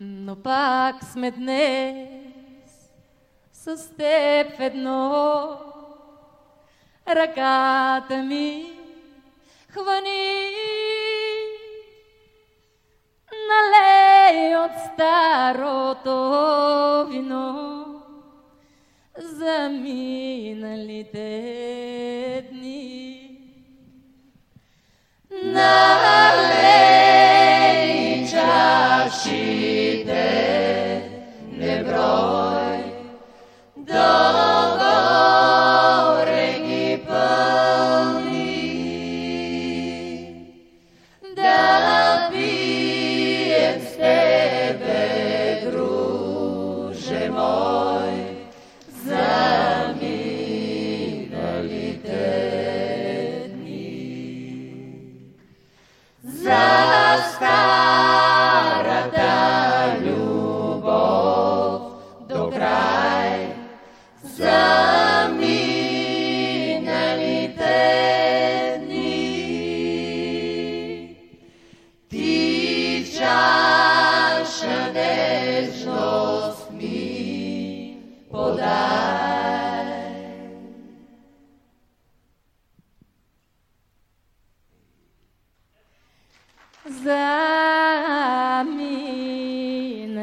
Но пак сме днес с теб едно. Ръката ми хвани, налей от старото вино за миналите дни. the подай. За миналите